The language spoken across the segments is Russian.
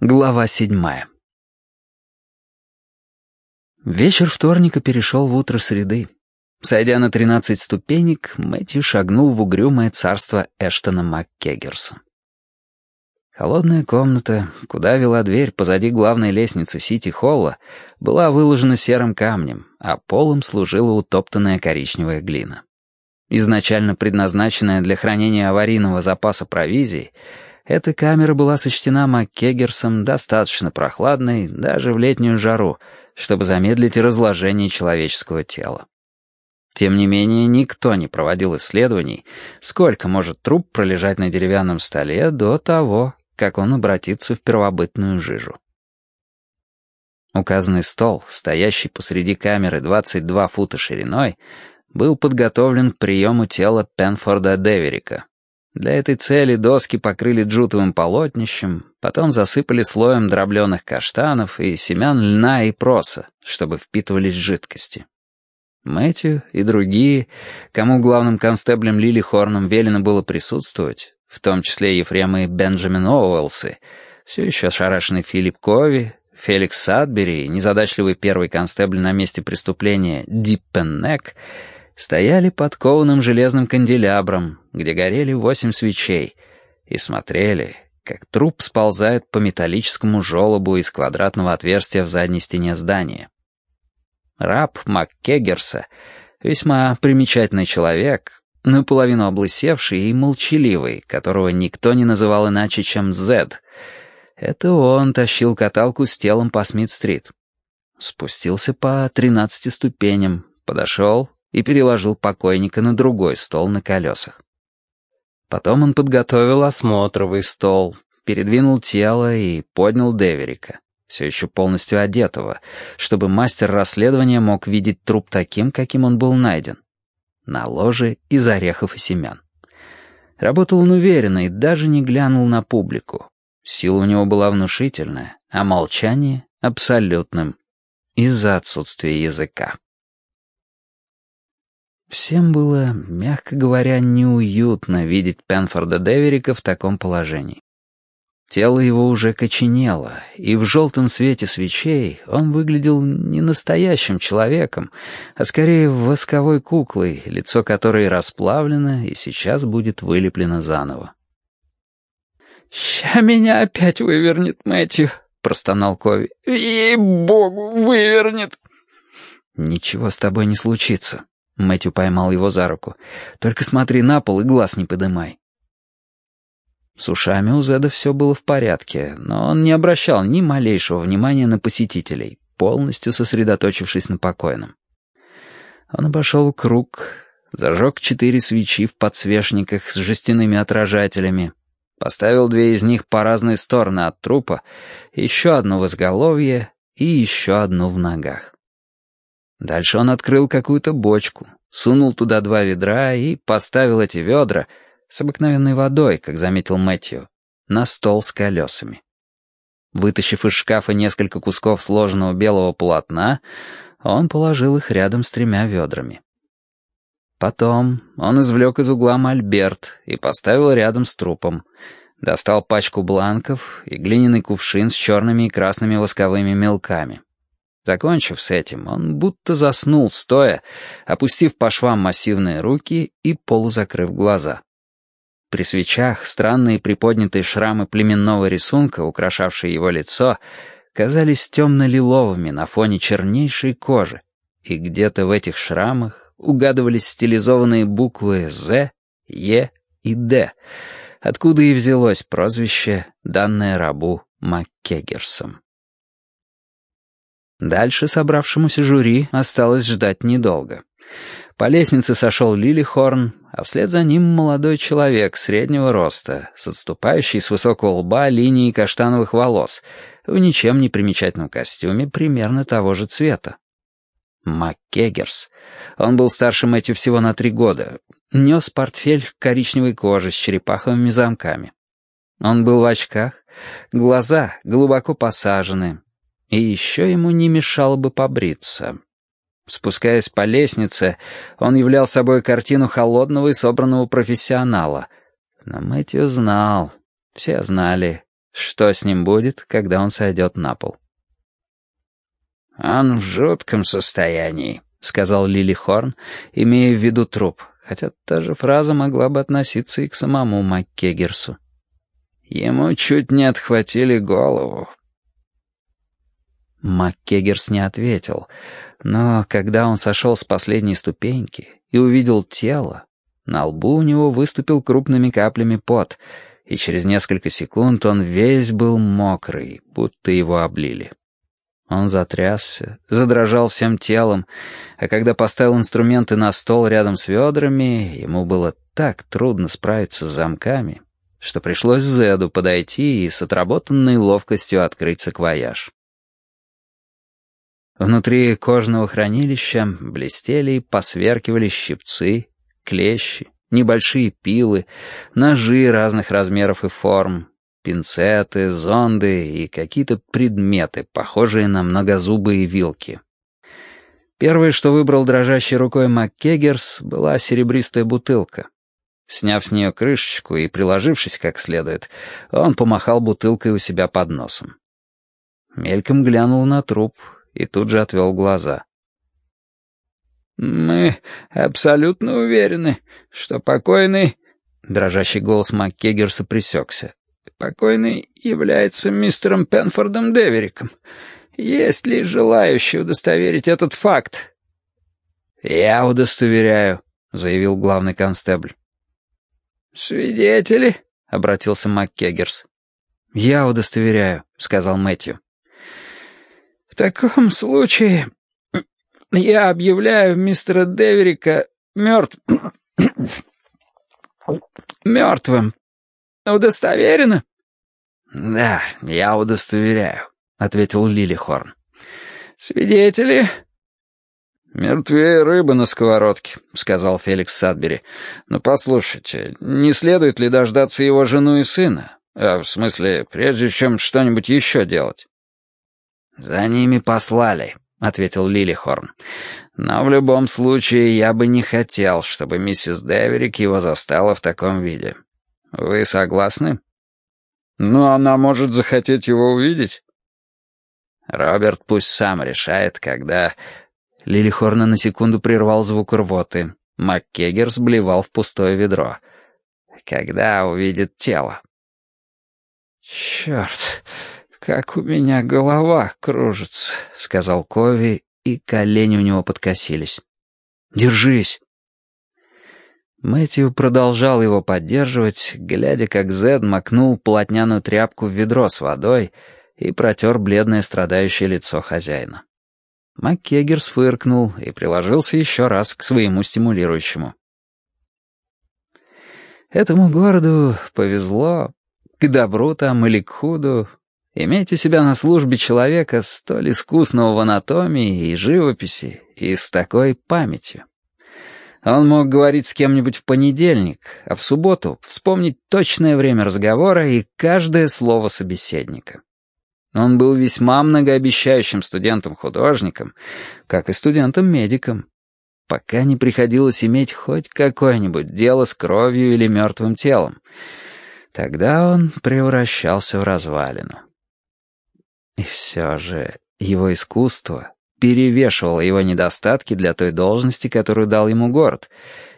Глава седьмая. Вечер вторника перешел в утро среды. Сойдя на тринадцать ступенек, Мэтью шагнул в угрюмое царство Эштона МакКеггерса. Холодная комната, куда вела дверь позади главной лестницы Сити-Холла, была выложена серым камнем, а полом служила утоптанная коричневая глина. Изначально предназначенная для хранения аварийного запаса провизии, эта камера была сочтена МакКеггерсом достаточно прохладной даже в летнюю жару, чтобы замедлить разложение человеческого тела. Тем не менее, никто не проводил исследований, сколько может труп пролежать на деревянном столе до того, как он обратится в первобытную жижу. Указанный стол, стоящий посреди камеры 22 фута шириной, был подготовлен к приему тела Пенфорда Деверика, для этой цели доски покрыли джутовым полотнищем, потом засыпали слоем дробленых каштанов и семян льна и проса, чтобы впитывались жидкости. Мэтью и другие, кому главным констеблем Лили Хорном велено было присутствовать, в том числе Ефрем и Бенджамин Оуэлсы, все еще ошарашенный Филипп Кови, Феликс Садбери и незадачливый первый констебль на месте преступления Диппеннек — стояли под кованым железным канделябром, где горели восемь свечей, и смотрели, как труп сползает по металлическому желобу из квадратного отверстия в задней стене здания. Раб МакКеггерса, весьма примечательный человек, наполовину облысевший и молчаливый, которого никто не называл иначе, чем Зед. Это он тащил каталку с телом по Смит-стрит. Спустился по тринадцати ступеням, подошел, и переложил покойника на другой стол на колесах. Потом он подготовил осмотровый стол, передвинул тело и поднял Деверика, все еще полностью одетого, чтобы мастер расследования мог видеть труп таким, каким он был найден. На ложе из орехов и семян. Работал он уверенно и даже не глянул на публику. Сила у него была внушительная, а молчание — абсолютным, из-за отсутствия языка. Всем было, мягко говоря, неуютно видеть Пенфорда Деверика в таком положении. Тело его уже коченело, и в желтом свете свечей он выглядел не настоящим человеком, а скорее восковой куклой, лицо которой расплавлено и сейчас будет вылеплено заново. «Ща меня опять вывернет, Мэтью», — простонал Кови. «Ей-богу, вывернет!» «Ничего с тобой не случится», Мэтью поймал его за руку. «Только смотри на пол и глаз не подымай». С ушами у Зеда все было в порядке, но он не обращал ни малейшего внимания на посетителей, полностью сосредоточившись на покойном. Он обошел круг, зажег четыре свечи в подсвечниках с жестяными отражателями, поставил две из них по разные стороны от трупа, еще одну в изголовье и еще одну в ногах. Дальше он открыл какую-то бочку, сунул туда два ведра и поставил эти ведра с обыкновенной водой, как заметил Мэтью, на стол с колесами. Вытащив из шкафа несколько кусков сложенного белого полотна, он положил их рядом с тремя ведрами. Потом он извлек из угла мольберт и поставил рядом с трупом. Достал пачку бланков и глиняный кувшин с черными и красными восковыми мелками. Закончив с этим, он будто заснул стоя, опустив по швам массивные руки и полузакрыв глаза. При свечах странные приподнятые шрамы племенного рисунка, украшавшие его лицо, казались темно-лиловыми на фоне чернейшей кожи, и где-то в этих шрамах угадывались стилизованные буквы «З», «Е» и «Д», откуда и взялось прозвище, данное рабу Маккегерсом. Дальше собравшемуся жюри осталось ждать недолго. По лестнице сошел Лилихорн, а вслед за ним молодой человек среднего роста, с отступающей с высокого лба линией каштановых волос, в ничем не примечательном костюме примерно того же цвета. МакКеггерс. Он был старше Мэтью всего на три года. Нес портфель коричневой кожи с черепаховыми замками. Он был в очках, глаза глубоко посажены, и еще ему не мешало бы побриться. Спускаясь по лестнице, он являл собой картину холодного и собранного профессионала. Но Мэтью знал, все знали, что с ним будет, когда он сойдет на пол. «Он в жутком состоянии», — сказал Лили Хорн, имея в виду труп, хотя та же фраза могла бы относиться и к самому МакКегерсу. «Ему чуть не отхватили голову». МакКегерс не ответил, но когда он сошел с последней ступеньки и увидел тело, на лбу у него выступил крупными каплями пот, и через несколько секунд он весь был мокрый, будто его облили. Он затрясся, задрожал всем телом, а когда поставил инструменты на стол рядом с ведрами, ему было так трудно справиться с замками, что пришлось Зеду подойти и с отработанной ловкостью открыть саквояж. Внутри кожного хранилища блестели и посверкивали щипцы, клещи, небольшие пилы, ножи разных размеров и форм, пинцеты, зонды и какие-то предметы, похожие на многозубые вилки. Первое, что выбрал дрожащей рукой МакКеггерс, была серебристая бутылка. Сняв с нее крышечку и приложившись как следует, он помахал бутылкой у себя под носом. Мельком глянул на труп и тут же отвел глаза. «Мы абсолютно уверены, что покойный...» Дрожащий голос МакКеггерса присекся. Покойный является мистером Пенфордом Девериком. Есть ли желающие удостоверить этот факт?» «Я удостоверяю», — заявил главный констебль. «Свидетели?» — обратился МакКеггерс. «Я удостоверяю», — сказал Мэтью. «В таком случае я объявляю мистера Деверика мертв... мертвым. Удостоверено?» «Да, я удостоверяю», — ответил Лилихорн. «Свидетели?» «Мертвее рыбы на сковородке», — сказал Феликс Садбери. «Но послушайте, не следует ли дождаться его жену и сына? А, в смысле, прежде чем что-нибудь еще делать?» «За ними послали», — ответил Лилихорн. «Но в любом случае я бы не хотел, чтобы миссис Деверик его застала в таком виде. Вы согласны?» «Ну, она может захотеть его увидеть». «Роберт пусть сам решает, когда...» Лилихорна на секунду прервал звук рвоты. МакКегер сблевал в пустое ведро. «Когда увидит тело?» «Черт, как у меня голова кружится», — сказал Кови, и колени у него подкосились. «Держись!» Мэтью продолжал его поддерживать, глядя, как Зед макнул полотняную тряпку в ведро с водой и протер бледное страдающее лицо хозяина. МакКегер сфыркнул и приложился еще раз к своему стимулирующему. Этому городу повезло, к добру там или к худу, иметь у себя на службе человека столь искусного в анатомии и живописи и с такой памятью. Он мог говорить с кем-нибудь в понедельник, а в субботу вспомнить точное время разговора и каждое слово собеседника. Он был весьма многообещающим студентом-художником, как и студентом-медиком, пока не приходилось иметь хоть какое-нибудь дело с кровью или мертвым телом. Тогда он превращался в развалину. И все же его искусство перевешивало его недостатки для той должности, которую дал ему город.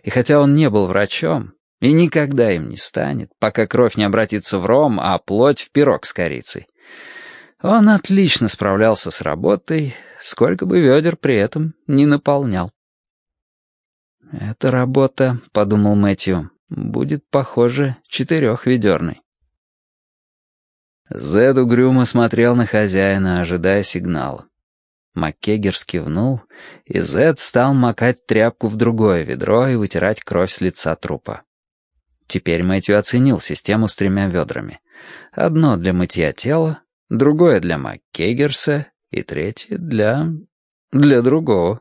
И хотя он не был врачом, и никогда им не станет, пока кровь не обратится в ром, а плоть в пирог с корицей, он отлично справлялся с работой, сколько бы ведер при этом не наполнял. «Эта работа», — подумал Мэтью, — «будет, похоже, четырехведерной». Зед угрюмо смотрел на хозяина, ожидая сигнала. Маккегер скивнул, и Зед стал макать тряпку в другое ведро и вытирать кровь с лица трупа. Теперь Мэтью оценил систему с тремя ведрами. Одно для мытья тела, другое для Маккегерса и третье для... для другого.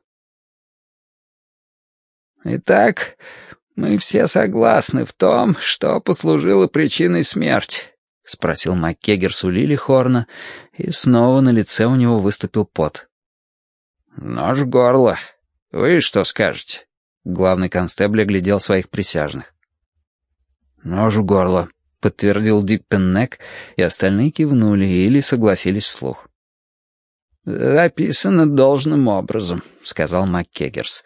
«Итак, мы все согласны в том, что послужило причиной смерти», — спросил Маккегерс у Лили Хорна, и снова на лице у него выступил пот. «Нож в горло. Вы что скажете?» Главный констебль оглядел своих присяжных. «Нож в горло», — подтвердил Диппеннек, и остальные кивнули или согласились вслух. «Записано должным образом», — сказал МакКеггерс.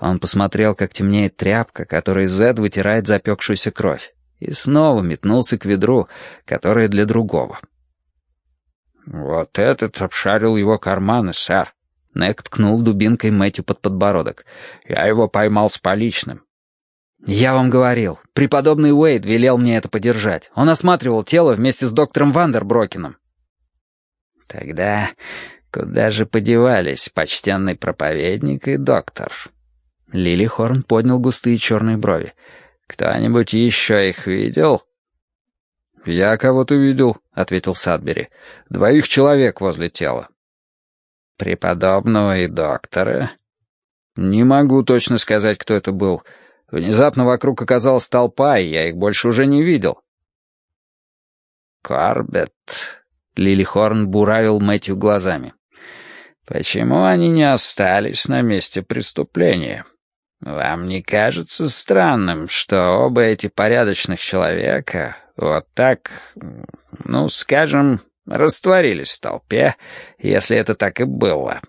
Он посмотрел, как темнеет тряпка, которой Зед вытирает запекшуюся кровь, и снова метнулся к ведру, которое для другого. «Вот этот обшарил его карманы, сэр». Нек ткнул дубинкой Мэтью под подбородок. «Я его поймал с поличным». «Я вам говорил. Преподобный Уэйд велел мне это подержать. Он осматривал тело вместе с доктором Вандерброкеном». «Тогда куда же подевались почтенный проповедник и доктор?» Лили Хорн поднял густые черные брови. «Кто-нибудь еще их видел?» «Я кого-то видел», — ответил Садбери. «Двоих человек возле тела». «Преподобного и доктора?» «Не могу точно сказать, кто это был. Внезапно вокруг оказалась толпа, и я их больше уже не видел». «Корбет», — Лили Хорн буравил Мэтью глазами. «Почему они не остались на месте преступления?» «Вам не кажется странным, что оба эти порядочных человека вот так, ну, скажем, растворились в толпе, если это так и было?»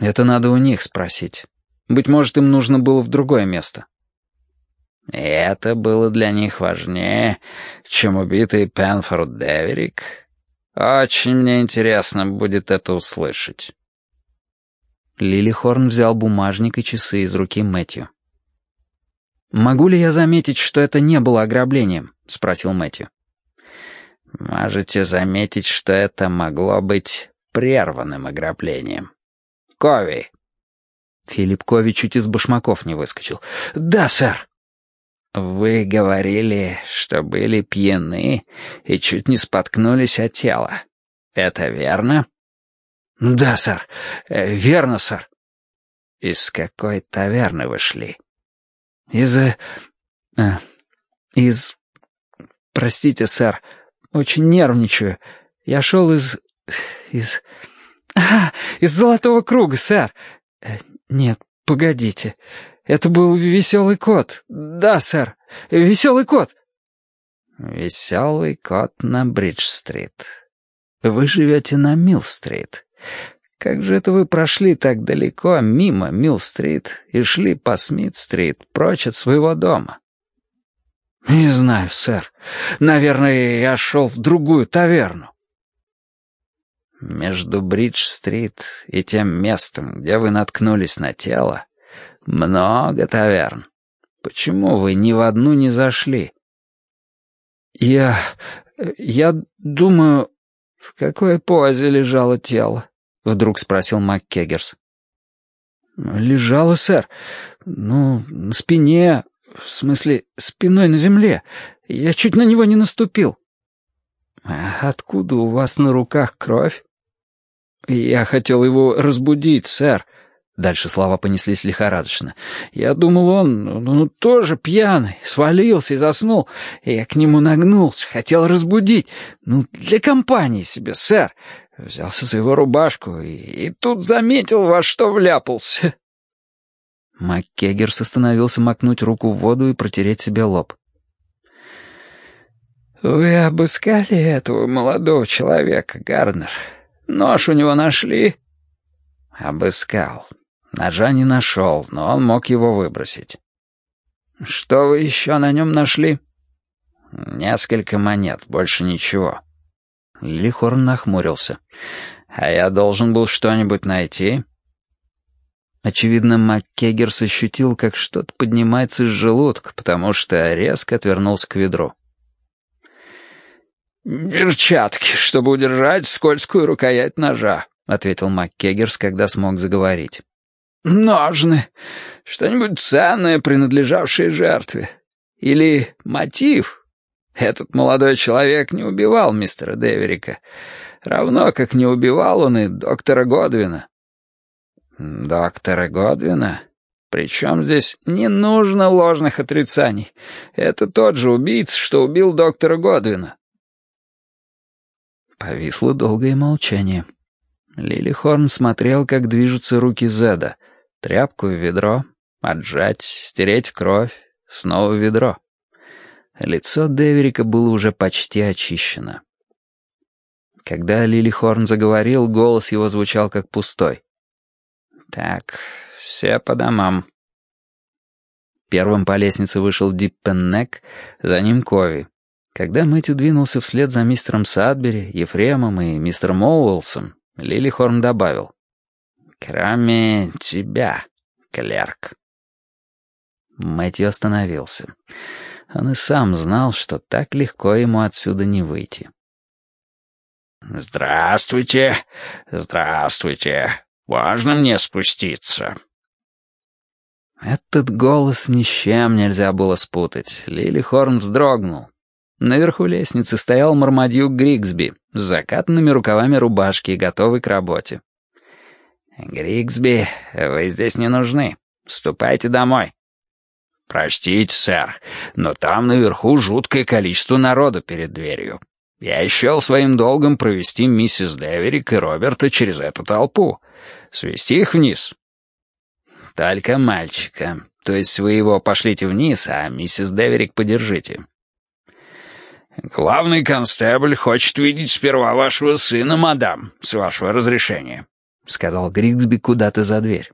«Это надо у них спросить. Быть может, им нужно было в другое место». И это было для них важнее, чем убитый Пенфорд Деверик. Очень мне интересно будет это услышать. Лили Хорн взял бумажник и часы из руки Мэтью. «Могу ли я заметить, что это не было ограблением?» — спросил Мэтью. «Можете заметить, что это могло быть прерванным ограблением. Кови!» Филипп Кови чуть из башмаков не выскочил. «Да, сэр!» «Вы говорили, что были пьяны и чуть не споткнулись от тела. Это верно?» «Да, сэр. Э, верно, сэр». «Из какой таверны вы шли?» «Из... Э, э, из... Простите, сэр, очень нервничаю. Я шел из... из... А, из Золотого Круга, сэр. Э, нет, погодите. Это был Веселый Кот. Да, сэр, Веселый Кот». «Веселый Кот на Бридж-стрит. Вы живете на Милл-стрит. Как же это вы прошли так далеко, мимо Милл-стрит, и шли по Смит-стрит, прочь от своего дома? «Не знаю, сэр. Наверное, я шел в другую таверну». Между Бридж-стрит и тем местом, где вы наткнулись на тело, много таверн. Почему вы ни в одну не зашли? Я... я думаю, в какой позе лежало тело? — вдруг спросил МакКеггерс. «Лежала, сэр. Ну, на спине, в смысле, спиной на земле. Я чуть на него не наступил». «А откуда у вас на руках кровь?» «Я хотел его разбудить, сэр». Дальше слова понеслись лихорадочно. «Я думал, он ну, ну, тоже пьяный, свалился и заснул. Я к нему нагнулся, хотел разбудить. Ну, для компании себе, сэр. Взялся за его рубашку и, и тут заметил, во что вляпался». МакКеггерс остановился макнуть руку в воду и протереть себе лоб. «Вы обыскали этого молодого человека, Гарнер? Нож у него нашли?» «Обыскал. Ножа не нашел, но он мог его выбросить». «Что вы еще на нем нашли?» «Несколько монет, больше ничего». Лихорн нахмурился. «А я должен был что-нибудь найти?» Очевидно, МакКеггерс ощутил, как что-то поднимается из желудка, потому что резко отвернулся к ведру. «Перчатки, чтобы удержать скользкую рукоять ножа», — ответил МакКеггерс, когда смог заговорить. «Ножны. Что-нибудь ценное, принадлежавшее жертве. Или мотив, этот молодой человек не убивал мистера Деверика, равно как не убивал он и доктора Годвина. Доктора Годвина? Причем здесь не нужно ложных отрицаний. Это тот же убийца, что убил доктора Годвина. Повисло долгое молчание. Лили Хорн смотрел, как движутся руки Зеда. Тряпку в ведро, отжать, стереть кровь, снова в ведро. Лицо Деверика было уже почти очищено. Когда Лили Хорн заговорил, голос его звучал как пустой. «Так, все по домам». Первым по лестнице вышел Диппеннек, за ним Кови. Когда Мэтью двинулся вслед за мистером Садбери, Ефремом и мистером Оуэлсом, Лили Хорн добавил. «Кроме тебя, клерк». Мэтью остановился. Он и сам знал, что так легко ему отсюда не выйти. «Здравствуйте, здравствуйте. Важно мне спуститься». Этот голос ни с чем нельзя было спутать. Лили Хорн вздрогнул. Наверху лестницы стоял Мармадьюк Григсби с закатанными рукавами рубашки, готовый к работе. «Григсби, вы здесь не нужны. Ступайте домой». «Простите, сэр, но там наверху жуткое количество народу перед дверью. Я счел своим долгом провести миссис Деверик и Роберта через эту толпу. Свести их вниз». «Только мальчика. То есть вы его пошлите вниз, а миссис Деверик подержите». «Главный констебль хочет видеть сперва вашего сына, мадам, с вашего разрешения», — сказал Григсби куда-то за дверь.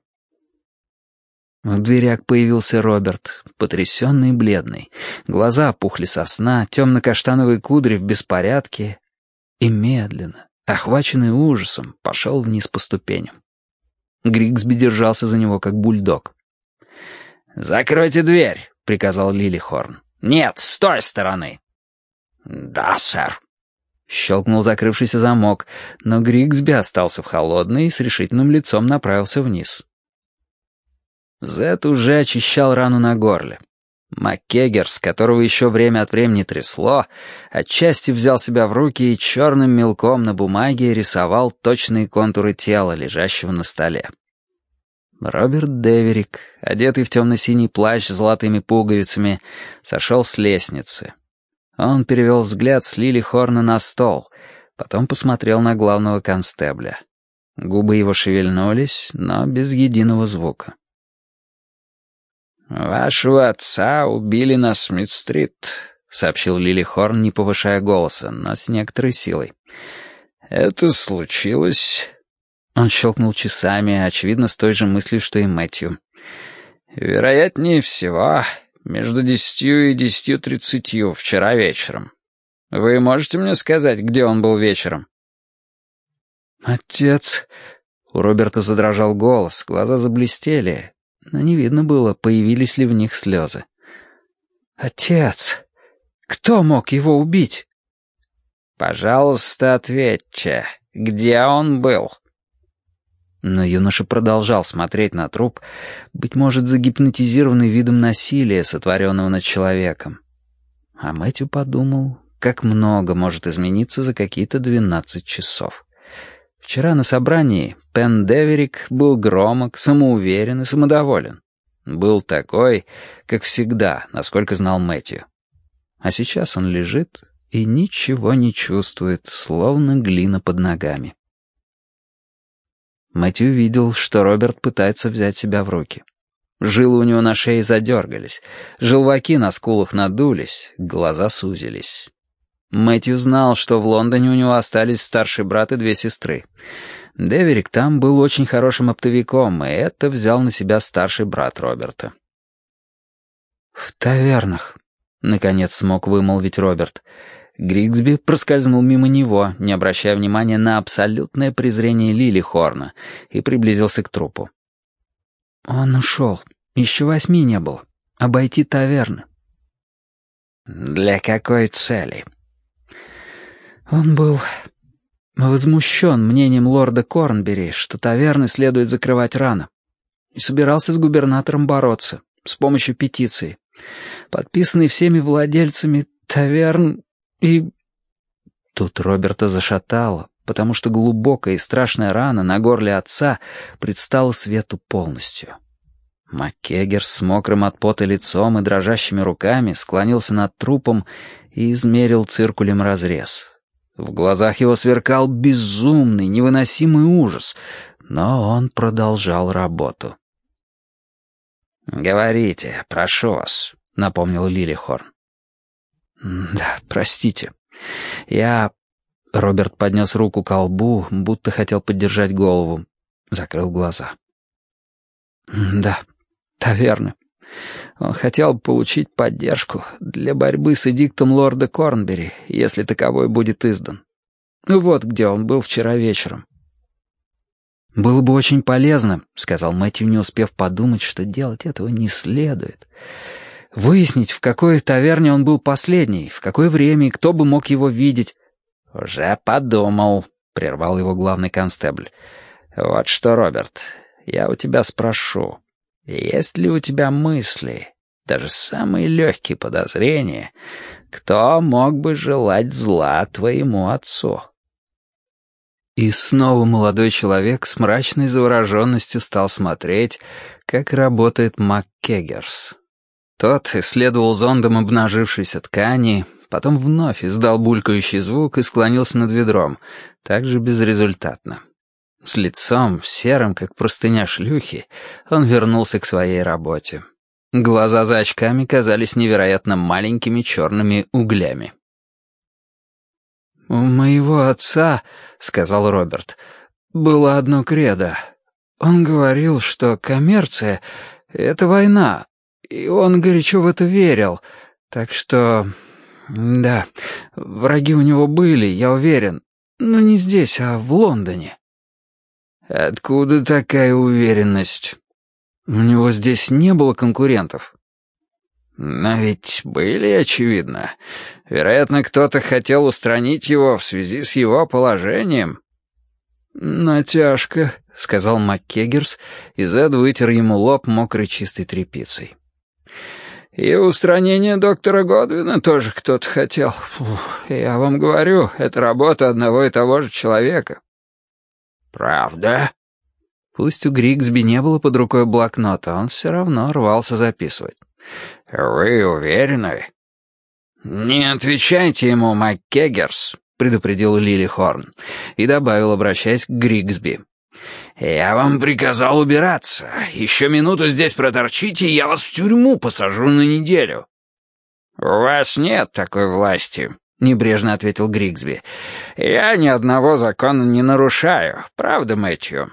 В дверях появился Роберт, потрясенный и бледный. Глаза опухли со сна, темно-каштановые кудри в беспорядке. И медленно, охваченный ужасом, пошел вниз по ступеням. Григсби держался за него, как бульдог. «Закройте дверь», — приказал Лилихорн. «Нет, с той стороны». «Да, сэр». Щелкнул закрывшийся замок, но Григсби остался в холодной и с решительным лицом направился вниз. Зет уже очищал рану на горле. Маккегерс, которого еще время от времени трясло, отчасти взял себя в руки и черным мелком на бумаге рисовал точные контуры тела, лежащего на столе. Роберт Деверик, одетый в темно-синий плащ с золотыми пуговицами, сошел с лестницы. Он перевел взгляд с Лили Хорна на стол, потом посмотрел на главного констебля. Губы его шевельнулись, но без единого звука. «Вашего отца убили на Смит-стрит», — сообщил Лили Хорн, не повышая голоса, но с некоторой силой. «Это случилось...» Он щелкнул часами, очевидно, с той же мыслью, что и Мэтью. «Вероятнее всего, между десятью и десятью тридцатью вчера вечером. Вы можете мне сказать, где он был вечером?» «Отец...» У Роберта задрожал голос, глаза заблестели, но не видно было, появились ли в них слезы. «Отец! Кто мог его убить?» «Пожалуйста, ответьте, где он был?» Но юноша продолжал смотреть на труп, быть может, загипнотизированный видом насилия, сотворенного над человеком. А Мэтью подумал, как много может измениться за какие-то двенадцать часов. Вчера на собрании Пен Деверик был громок, самоуверен и самодоволен. Был такой, как всегда, насколько знал Мэтью. А сейчас он лежит и ничего не чувствует, словно глина под ногами. Мэтью видел, что Роберт пытается взять себя в руки. Жилы у него на шее задергались, желваки на скулах надулись, глаза сузились. Мэтью знал, что в Лондоне у него остались старший брат и две сестры. Деверик там был очень хорошим оптовиком, и это взял на себя старший брат Роберта. «В тавернах», — наконец смог вымолвить Роберт. Григсби проскользнул мимо него, не обращая внимания на абсолютное презрение Лили Хорна, и приблизился к трупу. «Он ушел. Еще восьми не было. Обойти таверны». «Для какой цели?» Он был возмущен мнением лорда Корнбери, что таверны следует закрывать рано, и собирался с губернатором бороться с помощью петиции, подписанной всеми владельцами таверн и... Тут Роберта зашатало, потому что глубокая и страшная рана на горле отца предстала свету полностью. Маккегер с мокрым от пота лицом и дрожащими руками склонился над трупом и измерил циркулем разрез. В глазах его сверкал безумный, невыносимый ужас, но он продолжал работу. «Говорите, прошу вас», — напомнил Лилихорн. «Да, простите. Я...» Роберт поднес руку к колбу, будто хотел поддержать голову. Закрыл глаза. «Да, таверны. Он хотел получить поддержку для борьбы с эдиктом лорда Корнбери, если таковой будет издан. Ну вот где он был вчера вечером. «Было бы очень полезно», — сказал Мэтью, не успев подумать, что делать этого не следует. «Выяснить, в какой таверне он был последний, в какое время и кто бы мог его видеть». «Уже подумал», — прервал его главный констебль. «Вот что, Роберт, я у тебя спрошу. Есть ли у тебя мысли, даже самые легкие подозрения, кто мог бы желать зла твоему отцу?» И снова молодой человек с мрачной завороженностью стал смотреть, как работает МакКеггерс. Тот исследовал зондом обнажившейся ткани, потом вновь издал булькающий звук и склонился над ведром, также безрезультатно. С лицом, серым, как простыня шлюхи, он вернулся к своей работе. Глаза за очками казались невероятно маленькими черными углями. «У моего отца, — сказал Роберт, — было одно кредо. Он говорил, что коммерция — это война, и он горячо в это верил. Так что, да, враги у него были, я уверен, но не здесь, а в Лондоне». «Откуда такая уверенность?» «У него здесь не было конкурентов». «Но ведь были, очевидно. Вероятно, кто-то хотел устранить его в связи с его положением». «Натяжка», — сказал МакКеггерс, и Зед вытер ему лоб мокрой чистой тряпицей. «И устранение доктора Годвина тоже кто-то хотел. Фух, я вам говорю, это работа одного и того же человека». «Правда?» Пусть у Григсби не было под рукой блокнота, он все равно рвался записывать. «Вы уверены?» «Не отвечайте ему, МакКеггерс», — предупредил Лили Хорн и добавил, обращаясь к Григсби. «Я вам приказал убираться. Еще минуту здесь проторчите, и я вас в тюрьму посажу на неделю». «У вас нет такой власти», — небрежно ответил Григсби. «Я ни одного закона не нарушаю, правда, Мэтью?»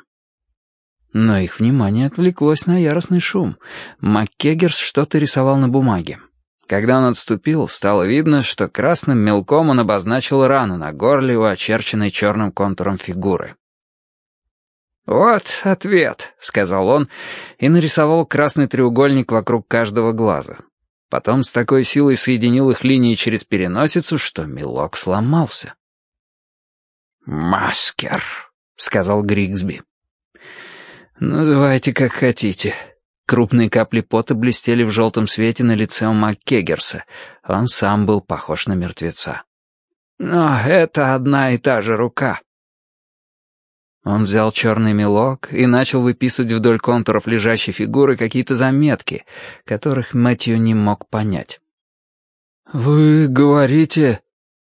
Но их внимание отвлеклось на яростный шум. МакКеггерс что-то рисовал на бумаге. Когда он отступил, стало видно, что красным мелком он обозначил рану на горле у очерченной черным контуром фигуры. «Вот ответ», — сказал он, и нарисовал красный треугольник вокруг каждого глаза. Потом с такой силой соединил их линии через переносицу, что мелок сломался. «Маскер», — сказал Григсби. «Называйте как хотите», Крупные капли пота блестели в желтом свете на лице у МакКеггерса. Он сам был похож на мертвеца. «Но это одна и та же рука». Он взял черный мелок и начал выписывать вдоль контуров лежащей фигуры какие-то заметки, которых Мэтью не мог понять. «Вы говорите,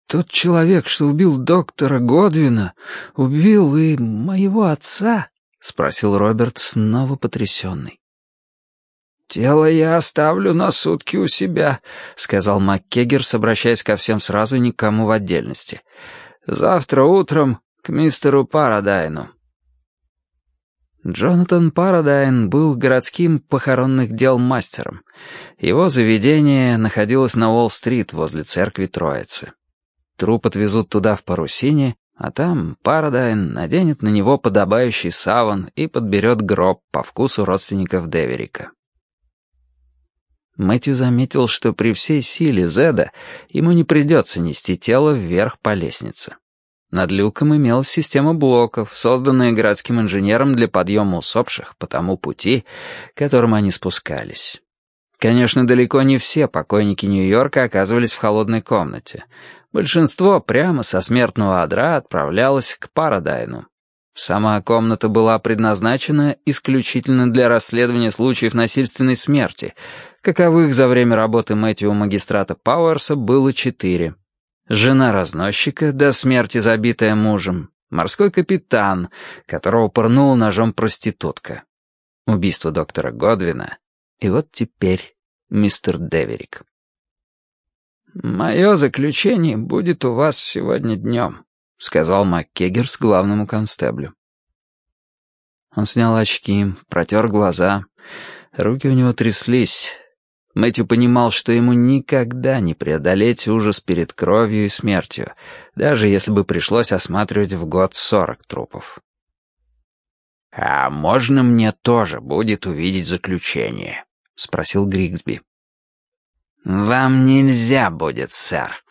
тот человек, что убил доктора Годвина, убил и моего отца?» — спросил Роберт, снова потрясенный. «Тело я оставлю на сутки у себя», — сказал МакКеггерс, обращаясь ко всем сразу, никому в отдельности. «Завтра утром к мистеру Парадайну». Джонатан Парадайн был городским похоронных дел мастером. Его заведение находилось на Уолл-стрит возле церкви Троицы. Труп отвезут туда в парусине, а там Парадайн наденет на него подобающий саван и подберет гроб по вкусу родственников Деверика. Мэтью заметил, что при всей силе Зеда ему не придется нести тело вверх по лестнице. Над люком имелась система блоков, созданная городским инженером для подъема усопших по тому пути, которым они спускались. Конечно, далеко не все покойники Нью-Йорка оказывались в холодной комнате. Большинство прямо со смертного одра отправлялось к Парадайну. Сама комната была предназначена исключительно для расследования случаев насильственной смерти, каковых за время работы Мэтью магистрата Пауэрса было четыре. Жена разносчика, до смерти забитая мужем, морской капитан, которого пырнула ножом проститутка, убийство доктора Годвина, и вот теперь мистер Деверик. «Мое заключение будет у вас сегодня днем», — сказал МакКеггерс главному констеблю. Он снял очки, протер глаза. Руки у него тряслись. Мэтью понимал, что ему никогда не преодолеть ужас перед кровью и смертью, даже если бы пришлось осматривать в год сорок трупов. «А можно мне тоже будет увидеть заключение?» — спросил Григсби. «Вам нельзя будет, сэр».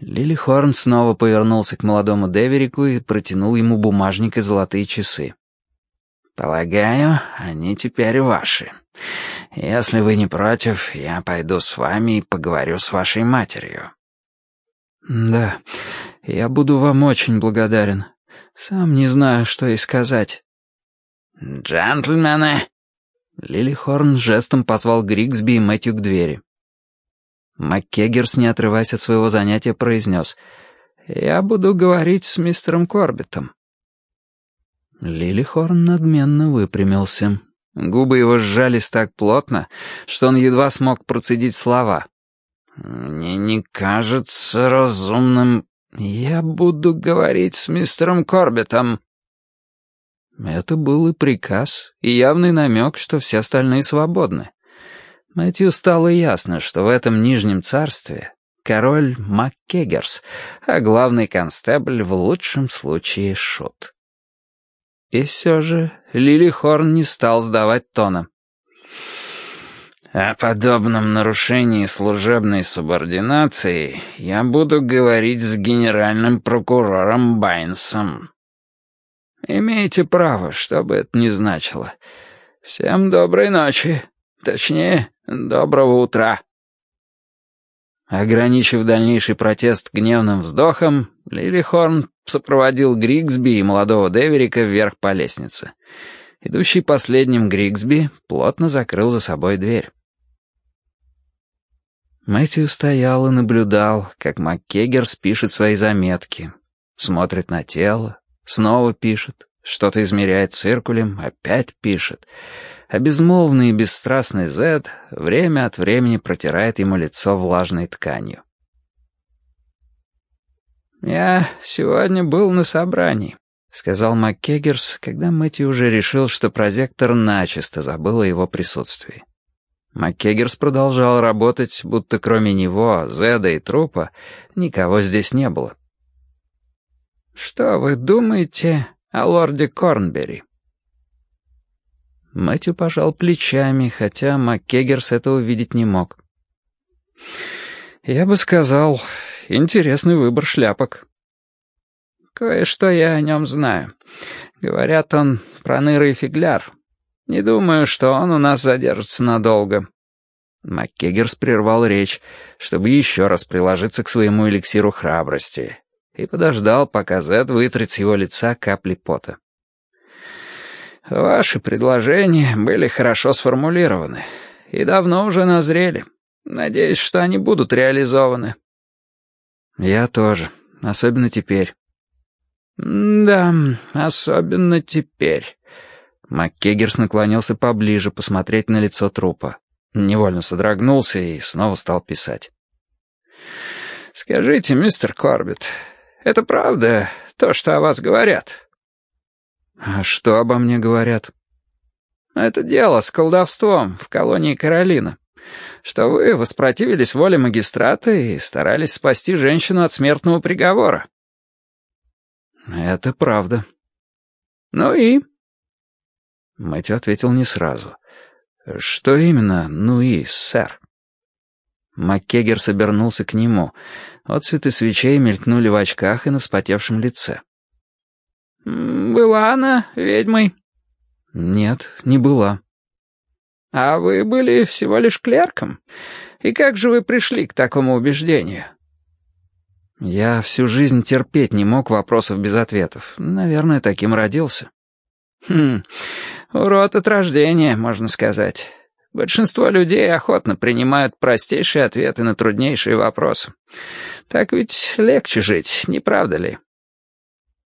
Лили Хорн снова повернулся к молодому Деверику и протянул ему бумажник и золотые часы. «Полагаю, они теперь ваши. Если вы не против, я пойду с вами и поговорю с вашей матерью». «Да, я буду вам очень благодарен. Сам не знаю, что и сказать». «Джентльмены!» Лили Хорн жестом позвал Григсби и Мэтью к двери. МакКеггерс, не отрываясь от своего занятия, произнес «Я буду говорить с мистером Корбитом». Лилихорн надменно выпрямился. Губы его сжались так плотно, что он едва смог процедить слова. «Мне не кажется разумным...» «Я буду говорить с мистером Корбитом». Это был и приказ, и явный намек, что все остальные свободны. Мэтью стало ясно, что в этом Нижнем Царстве король МакКеггерс, а главный констебль в лучшем случае шут. И все же Лили Хорн не стал сдавать тона. «О подобном нарушении служебной субординации я буду говорить с генеральным прокурором Байнсом». «Имеете право, что бы это ни значило. Всем доброй ночи. Точнее, доброго утра». Ограничив дальнейший протест гневным вздохом, Лилихорн сопроводил Григсби и молодого Деверика вверх по лестнице. Идущий последним Григсби плотно закрыл за собой дверь. Мэтью стоял и наблюдал, как МакКеггер спишет свои заметки. Смотрит на тело, снова пишет, что-то измеряет циркулем, опять пишет — а безмолвный и бесстрастный Зед время от времени протирает ему лицо влажной тканью. «Я сегодня был на собрании», — сказал МакКеггерс, когда Мэтью уже решил, что прозектор начисто забыл о его присутствии. МакКеггерс продолжал работать, будто кроме него, Зеда и трупа, никого здесь не было. «Что вы думаете о лорде Корнбери?» Мэтью пожал плечами, хотя МакКеггерс этого видеть не мог. «Я бы сказал, интересный выбор шляпок». «Кое-что я о нем знаю. Говорят, он проныра фигляр. Не думаю, что он у нас задержится надолго». МакКеггерс прервал речь, чтобы еще раз приложиться к своему эликсиру храбрости, и подождал, пока Зед вытрет с его лица капли пота. Ваши предложения были хорошо сформулированы и давно уже назрели. Надеюсь, что они будут реализованы. Я тоже, особенно теперь. Да, особенно теперь. МакКеггерс наклонился поближе посмотреть на лицо трупа. Невольно содрогнулся и снова стал писать. «Скажите, мистер Корбет, это правда то, что о вас говорят?» «А что обо мне говорят?» «Это дело с колдовством в колонии Каролина. Что вы воспротивились воле магистрата и старались спасти женщину от смертного приговора». «Это правда». «Ну и?» Мэтью ответил не сразу. «Что именно «ну и», сэр?» Маккегер собернулся к нему. Отцветы свечей мелькнули в очках и на вспотевшем лице. «Была она ведьмой?» «Нет, не была». «А вы были всего лишь клерком? И как же вы пришли к такому убеждению?» «Я всю жизнь терпеть не мог вопросов без ответов. Наверное, таким родился». «Хм, урод от рождения, можно сказать. Большинство людей охотно принимают простейшие ответы на труднейшие вопросы. Так ведь легче жить, не правда ли?»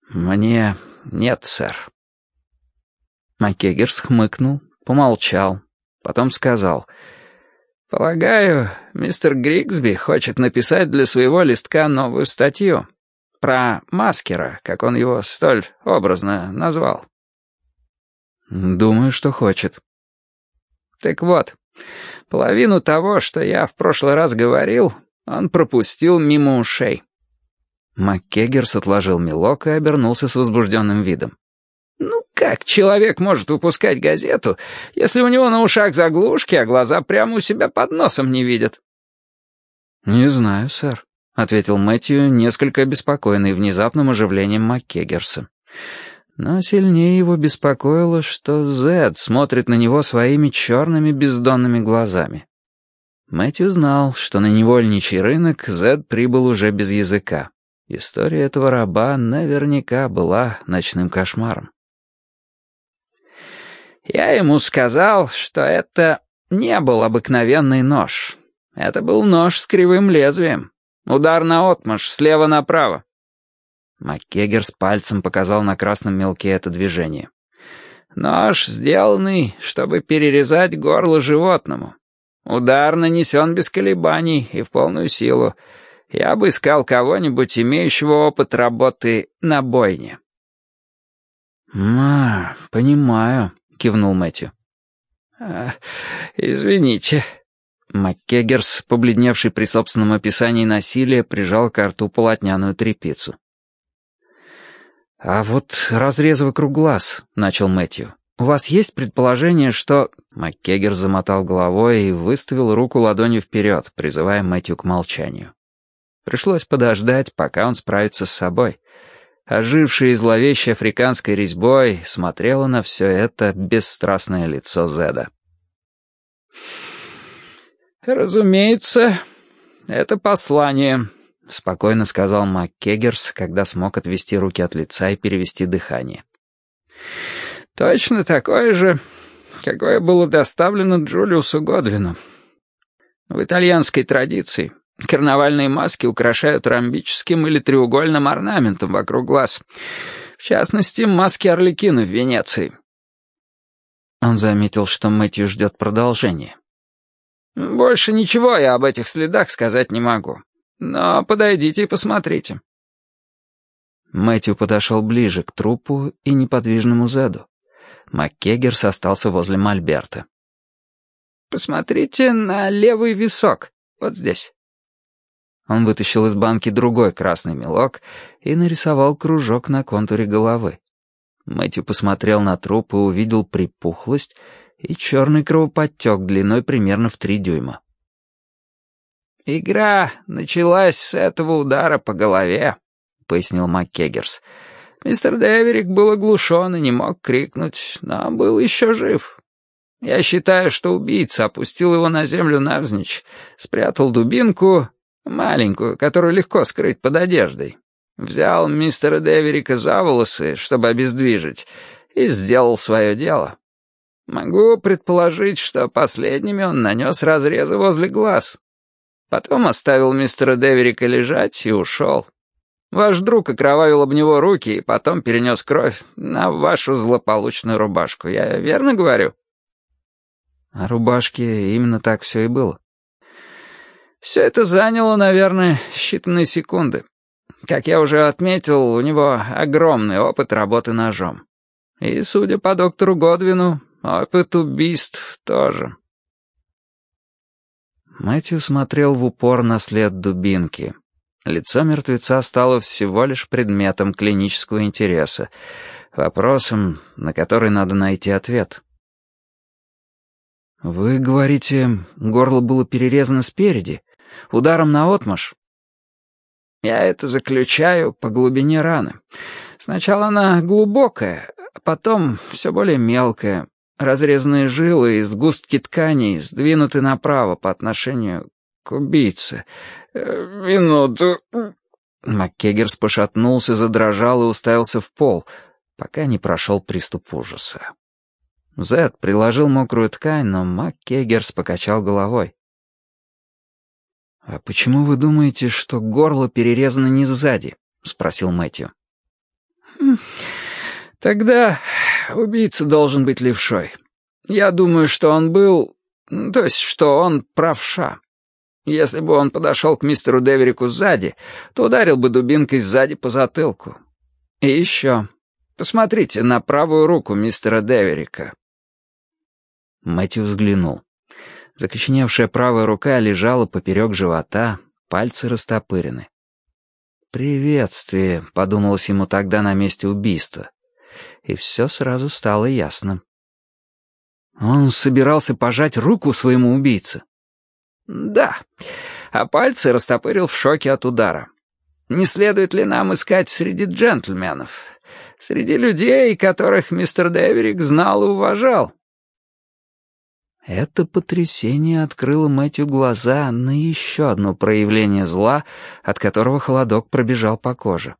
«Мне нет, сэр». Маккегерс хмыкнул, помолчал, потом сказал, «Полагаю, мистер Григсби хочет написать для своего листка новую статью. Про маскера, как он его столь образно назвал». «Думаю, что хочет». «Так вот, половину того, что я в прошлый раз говорил, он пропустил мимо ушей». МакКеггерс отложил мелок и обернулся с возбужденным видом. «Ну как человек может выпускать газету, если у него на ушах заглушки, а глаза прямо у себя под носом не видят?» «Не знаю, сэр», — ответил Мэтью, несколько обеспокоенный внезапным оживлением МакКеггерса. Но сильнее его беспокоило, что Зед смотрит на него своими черными бездонными глазами. Мэтью знал, что на невольничий рынок Зед прибыл уже без языка. История этого раба наверняка была ночным кошмаром. Я ему сказал, что это не был обыкновенный нож. Это был нож с кривым лезвием. Удар на отмаш, слева направо. МакКегер с пальцем показал на красном мелке это движение. Нож, сделанный, чтобы перерезать горло животному. Удар нанесен без колебаний и в полную силу. Я бы искал кого-нибудь, имеющего опыт работы на бойне. «А, понимаю», — кивнул Мэтью. А, «Извините». МакКеггерс, побледневший при собственном описании насилия, прижал к рту полотняную тряпицу. «А вот разрез вокруг глаз», — начал Мэтью. «У вас есть предположение, что...» МакКеггер замотал головой и выставил руку ладонью вперед, призывая Мэтью к молчанию. Пришлось подождать, пока он справится с собой ожившей и зловещей африканской резьбой, смотрело на все это бесстрастное лицо Зеда. «Разумеется, это послание», — спокойно сказал МакКеггерс, когда смог отвести руки от лица и перевести дыхание. «Точно такое же, какое было доставлено Джулиусу Годвину. В итальянской традиции Карнавальные маски украшают ромбическим или треугольным орнаментом вокруг глаз. В частности, маски Орликина в Венеции. Он заметил, что Мэтью ждет продолжения. «Больше ничего я об этих следах сказать не могу. Но подойдите и посмотрите». Мэтью подошел ближе к трупу и неподвижному Зеду. МакКеггерс остался возле Мольберта. «Посмотрите на левый висок, вот здесь». Он вытащил из банки другой красный мелок и нарисовал кружок на контуре головы. Мэтью посмотрел на труп и увидел припухлость и черный кровоподтек длиной примерно в три дюйма. «Игра началась с этого удара по голове», — пояснил МакКеггерс. «Мистер Деверик был оглушен и не мог крикнуть, но был еще жив. Я считаю, что убийца опустил его на землю навзничь, спрятал дубинку Маленькую, которую легко скрыть под одеждой. Взял мистера Деверика за волосы, чтобы обездвижить, и сделал свое дело. Могу предположить, что последними он нанес разрезы возле глаз. Потом оставил мистера Деверика лежать и ушел. Ваш друг окровавил об него руки и потом перенес кровь на вашу злополучную рубашку. Я верно говорю? О рубашке именно так все и было. Все это заняло, наверное, считанные секунды. Как я уже отметил, у него огромный опыт работы ножом. И, судя по доктору Годвину, опыт убийств тоже. Мэтью смотрел в упор на след дубинки. Лицо мертвеца стало всего лишь предметом клинического интереса, вопросом, на который надо найти ответ. «Вы говорите, горло было перерезано спереди?» Ударом на наотмашь?» «Я это заключаю по глубине раны. Сначала она глубокая, а потом все более мелкая. Разрезанные жилы и сгустки тканей сдвинуты направо по отношению к убийце. Э, минуту...» Маккегерс пошатнулся, задрожал и уставился в пол, пока не прошел приступ ужаса. Зед приложил мокрую ткань, но МакКеггерс покачал головой. «А почему вы думаете, что горло перерезано не сзади?» — спросил Мэтью. Хм, «Тогда убийца должен быть левшой. Я думаю, что он был То есть, что он правша. Если бы он подошел к мистеру Деверику сзади, то ударил бы дубинкой сзади по затылку. И еще. Посмотрите на правую руку мистера Деверика. Мэтью взглянул. Закоченевшая правая рука лежала поперек живота, пальцы растопырены. «Приветствие», — подумалось ему тогда на месте убийства. И все сразу стало ясно. Он собирался пожать руку своему убийце. «Да, а пальцы растопырил в шоке от удара. Не следует ли нам искать среди джентльменов, среди людей, которых мистер Деверик знал и уважал?» Это потрясение открыло Мэтью глаза на еще одно проявление зла, от которого холодок пробежал по коже.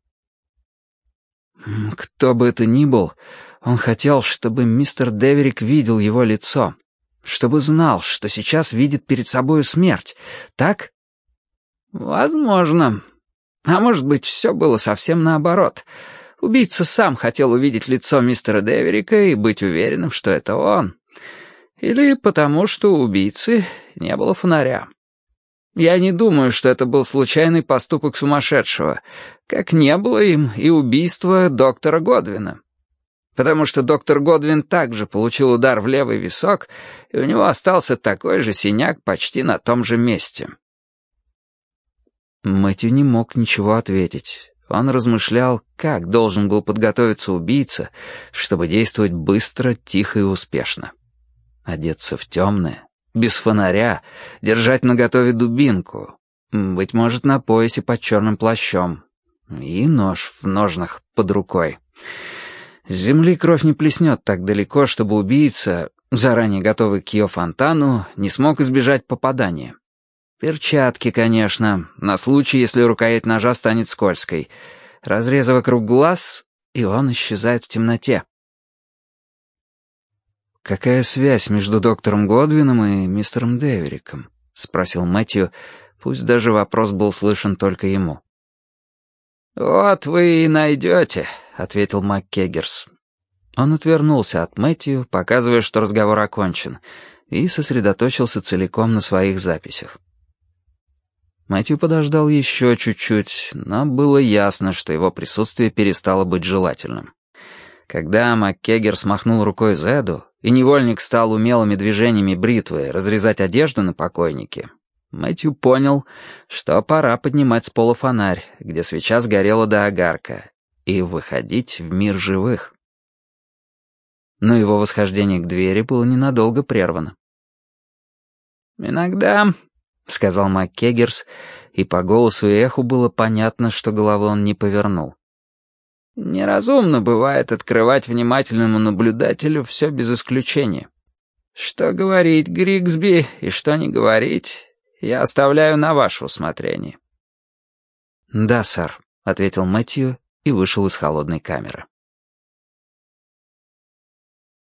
Кто бы это ни был, он хотел, чтобы мистер Деверик видел его лицо, чтобы знал, что сейчас видит перед собою смерть, так? Возможно. А может быть, все было совсем наоборот. Убийца сам хотел увидеть лицо мистера Деверика и быть уверенным, что это он. Или потому, что у убийцы не было фонаря. Я не думаю, что это был случайный поступок сумасшедшего, как не было им и убийства доктора Годвина. Потому что доктор Годвин также получил удар в левый висок, и у него остался такой же синяк почти на том же месте. Мэтью не мог ничего ответить. Он размышлял, как должен был подготовиться убийца, чтобы действовать быстро, тихо и успешно одеться в темное, без фонаря, держать наготове дубинку, быть может, на поясе под черным плащом, и нож в ножнах под рукой. С земли кровь не плеснет так далеко, чтобы убийца, заранее готовый к ее фонтану, не смог избежать попадания. Перчатки, конечно, на случай, если рукоять ножа станет скользкой. Разреза вокруг глаз, и он исчезает в темноте. «Какая связь между доктором Годвином и мистером Девериком?» — спросил Мэтью, пусть даже вопрос был слышен только ему. «Вот вы и найдете», — ответил МакКеггерс. Он отвернулся от Мэтью, показывая, что разговор окончен, и сосредоточился целиком на своих записях. Мэтью подождал еще чуть-чуть, но было ясно, что его присутствие перестало быть желательным. Когда МакКеггер смахнул рукой Зеду, и невольник стал умелыми движениями бритвы разрезать одежду на покойнике, Мэтью понял, что пора поднимать с пола фонарь, где свеча сгорела до огарка, и выходить в мир живых. Но его восхождение к двери было ненадолго прервано. «Иногда», — сказал МакКеггерс, и по голосу и эху было понятно, что головы он не повернул. Неразумно бывает открывать внимательному наблюдателю все без исключения. Что говорить Григсби и что не говорить, я оставляю на ваше усмотрение. «Да, сэр», — ответил Мэтью и вышел из холодной камеры.